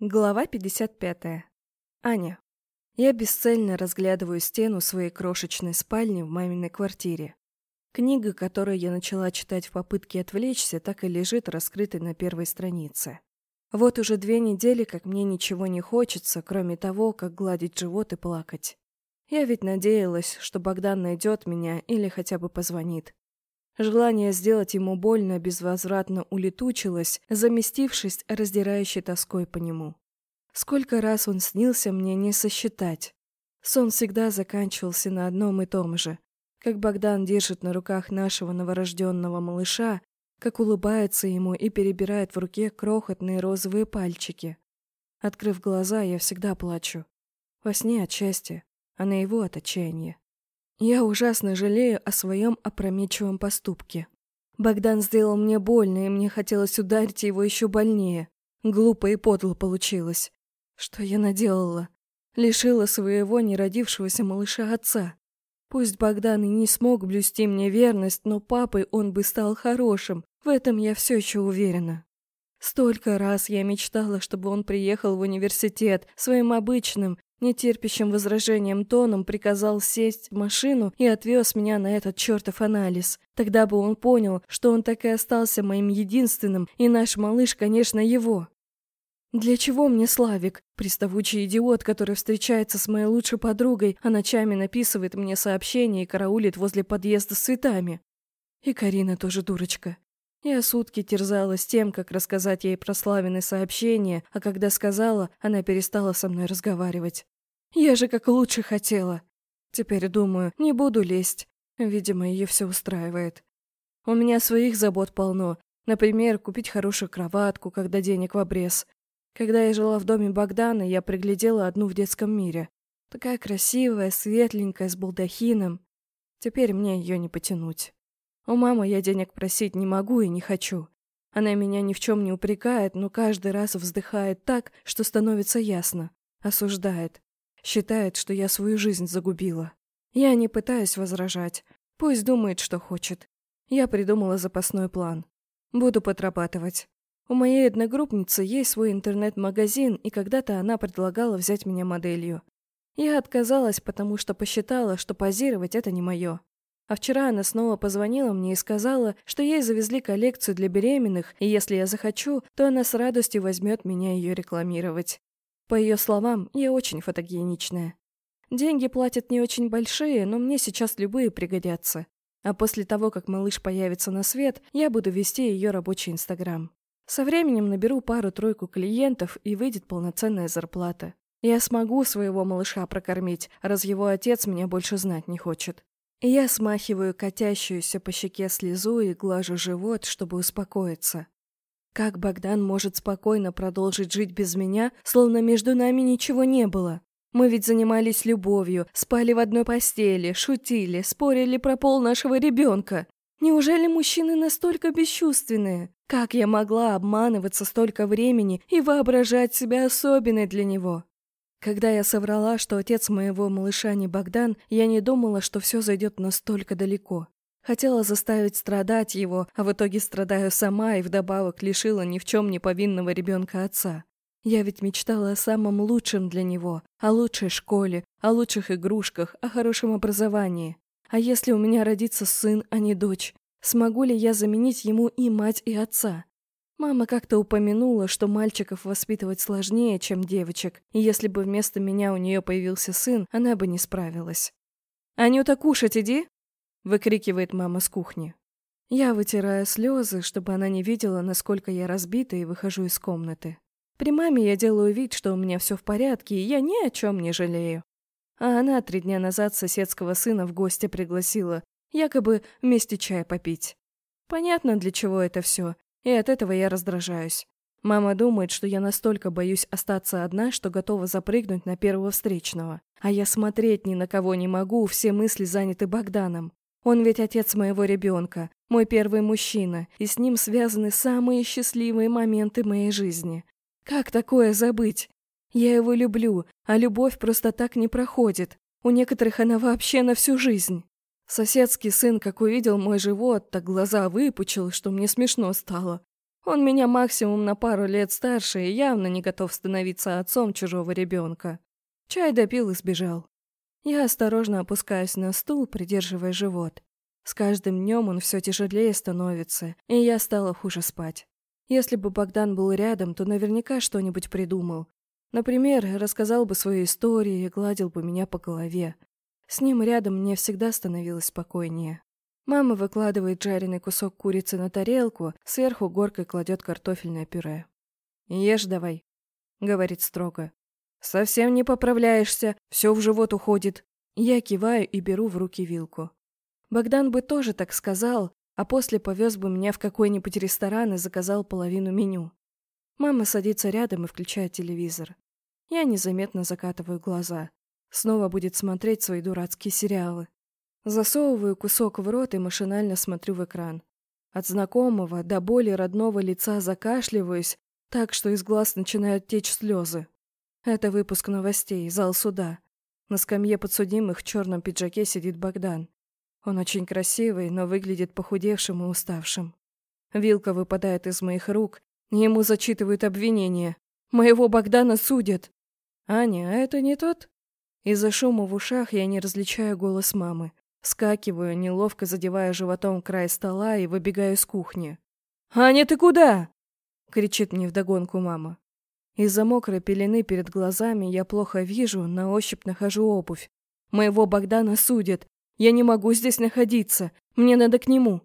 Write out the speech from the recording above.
Глава 55. Аня. Я бесцельно разглядываю стену своей крошечной спальни в маминой квартире. Книга, которую я начала читать в попытке отвлечься, так и лежит раскрытой на первой странице. Вот уже две недели, как мне ничего не хочется, кроме того, как гладить живот и плакать. Я ведь надеялась, что Богдан найдет меня или хотя бы позвонит. Желание сделать ему больно безвозвратно улетучилось, заместившись раздирающей тоской по нему. Сколько раз он снился мне не сосчитать. Сон всегда заканчивался на одном и том же. Как Богдан держит на руках нашего новорожденного малыша, как улыбается ему и перебирает в руке крохотные розовые пальчики. Открыв глаза, я всегда плачу. Во сне от счастья, а на его от отчаяния. Я ужасно жалею о своем опрометчивом поступке. Богдан сделал мне больно, и мне хотелось ударить его еще больнее. Глупо и подло получилось. Что я наделала? Лишила своего неродившегося малыша отца. Пусть Богдан и не смог блюсти мне верность, но папой он бы стал хорошим. В этом я все еще уверена. Столько раз я мечтала, чтобы он приехал в университет своим обычным, нетерпящим возражением тоном приказал сесть в машину и отвез меня на этот чертов анализ. Тогда бы он понял, что он так и остался моим единственным, и наш малыш, конечно, его. Для чего мне Славик, приставучий идиот, который встречается с моей лучшей подругой, а ночами написывает мне сообщения и караулит возле подъезда с цветами? И Карина тоже дурочка. Я сутки терзалась тем, как рассказать ей про Славины сообщения, а когда сказала, она перестала со мной разговаривать. Я же как лучше хотела. Теперь думаю, не буду лезть. Видимо, ее все устраивает. У меня своих забот полно. Например, купить хорошую кроватку, когда денег в обрез. Когда я жила в доме Богдана, я приглядела одну в детском мире. Такая красивая, светленькая, с балдахином. Теперь мне ее не потянуть. У мамы я денег просить не могу и не хочу. Она меня ни в чем не упрекает, но каждый раз вздыхает так, что становится ясно. Осуждает. Считает, что я свою жизнь загубила. Я не пытаюсь возражать. Пусть думает, что хочет. Я придумала запасной план. Буду подрабатывать. У моей одногруппницы есть свой интернет-магазин, и когда-то она предлагала взять меня моделью. Я отказалась, потому что посчитала, что позировать это не мое. А вчера она снова позвонила мне и сказала, что ей завезли коллекцию для беременных, и если я захочу, то она с радостью возьмет меня ее рекламировать. По ее словам, я очень фотогеничная. Деньги платят не очень большие, но мне сейчас любые пригодятся. А после того, как малыш появится на свет, я буду вести ее рабочий инстаграм. Со временем наберу пару-тройку клиентов и выйдет полноценная зарплата. Я смогу своего малыша прокормить, раз его отец меня больше знать не хочет. Я смахиваю катящуюся по щеке слезу и глажу живот, чтобы успокоиться. Как Богдан может спокойно продолжить жить без меня, словно между нами ничего не было? Мы ведь занимались любовью, спали в одной постели, шутили, спорили про пол нашего ребенка. Неужели мужчины настолько бесчувственные? Как я могла обманываться столько времени и воображать себя особенной для него? Когда я соврала, что отец моего малыша не Богдан, я не думала, что все зайдет настолько далеко. Хотела заставить страдать его, а в итоге страдаю сама и вдобавок лишила ни в чем не повинного ребенка отца. Я ведь мечтала о самом лучшем для него, о лучшей школе, о лучших игрушках, о хорошем образовании. А если у меня родится сын, а не дочь, смогу ли я заменить ему и мать, и отца? Мама как-то упомянула, что мальчиков воспитывать сложнее, чем девочек, и если бы вместо меня у нее появился сын, она бы не справилась. «Анюта, кушать иди!» — выкрикивает мама с кухни. Я вытираю слезы, чтобы она не видела, насколько я разбита, и выхожу из комнаты. При маме я делаю вид, что у меня все в порядке, и я ни о чем не жалею. А она три дня назад соседского сына в гости пригласила, якобы вместе чай попить. Понятно, для чего это все, и от этого я раздражаюсь. Мама думает, что я настолько боюсь остаться одна, что готова запрыгнуть на первого встречного. А я смотреть ни на кого не могу, все мысли заняты Богданом. Он ведь отец моего ребенка, мой первый мужчина, и с ним связаны самые счастливые моменты моей жизни. Как такое забыть? Я его люблю, а любовь просто так не проходит. У некоторых она вообще на всю жизнь. Соседский сын, как увидел мой живот, так глаза выпучил, что мне смешно стало. Он меня максимум на пару лет старше и явно не готов становиться отцом чужого ребенка. Чай допил и сбежал. Я осторожно опускаюсь на стул, придерживая живот. С каждым днем он все тяжелее становится, и я стала хуже спать. Если бы Богдан был рядом, то наверняка что-нибудь придумал. Например, рассказал бы свою историю и гладил бы меня по голове. С ним рядом мне всегда становилось спокойнее. Мама выкладывает жареный кусок курицы на тарелку, сверху горкой кладет картофельное пюре. «Ешь давай», — говорит строго. «Совсем не поправляешься, все в живот уходит». Я киваю и беру в руки вилку. Богдан бы тоже так сказал, а после повез бы меня в какой-нибудь ресторан и заказал половину меню. Мама садится рядом и включает телевизор. Я незаметно закатываю глаза. Снова будет смотреть свои дурацкие сериалы. Засовываю кусок в рот и машинально смотрю в экран. От знакомого до боли родного лица закашливаюсь, так что из глаз начинают течь слезы. Это выпуск новостей, зал суда. На скамье подсудимых в черном пиджаке сидит Богдан. Он очень красивый, но выглядит похудевшим и уставшим. Вилка выпадает из моих рук, ему зачитывают обвинения. Моего Богдана судят. Аня, а это не тот? Из-за шума в ушах я не различаю голос мамы. Скакиваю, неловко задевая животом край стола и выбегаю из кухни. «Аня, ты куда?» — кричит мне вдогонку мама. Из-за мокрой пелены перед глазами я плохо вижу, на ощупь нахожу обувь. Моего Богдана судят. Я не могу здесь находиться. Мне надо к нему.